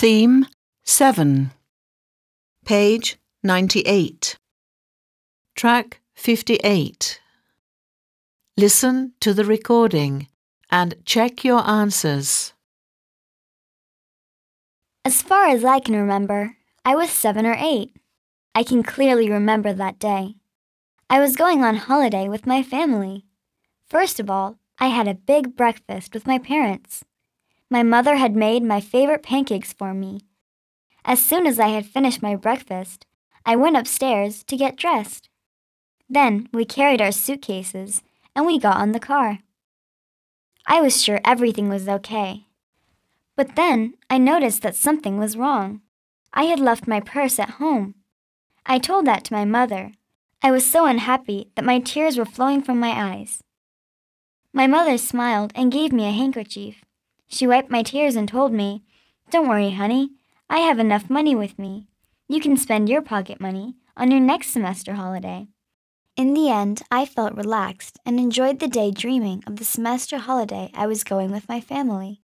Theme 7. Page 98. Track 58. Listen to the recording and check your answers. As far as I can remember, I was seven or eight. I can clearly remember that day. I was going on holiday with my family. First of all, I had a big breakfast with my parents. My mother had made my favorite pancakes for me. As soon as I had finished my breakfast, I went upstairs to get dressed. Then we carried our suitcases and we got on the car. I was sure everything was okay. But then I noticed that something was wrong. I had left my purse at home. I told that to my mother. I was so unhappy that my tears were flowing from my eyes. My mother smiled and gave me a handkerchief. She wiped my tears and told me, Don't worry, honey. I have enough money with me. You can spend your pocket money on your next semester holiday. In the end, I felt relaxed and enjoyed the day dreaming of the semester holiday I was going with my family.